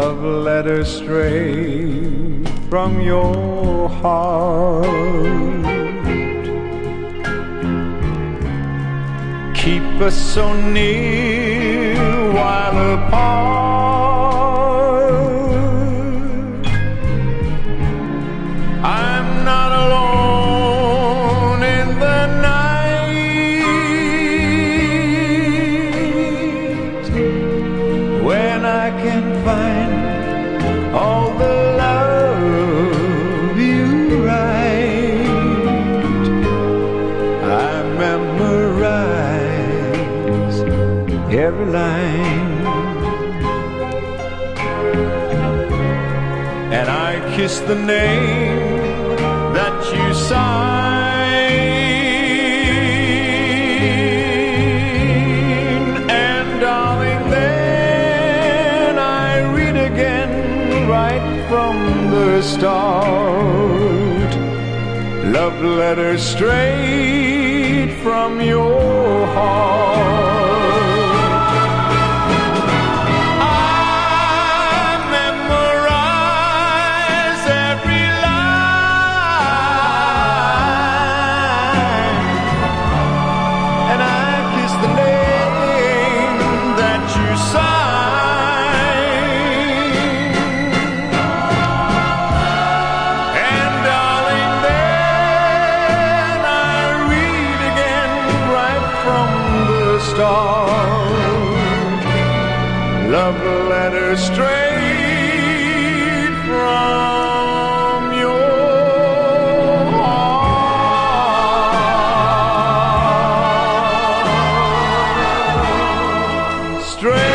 letter straight from your heart. Keep us so near while apart. I can find all the love you write. I memorize every line. And I kiss the name right from the start. Love letter straight from your from the start. Love letters straight from your heart. Straight.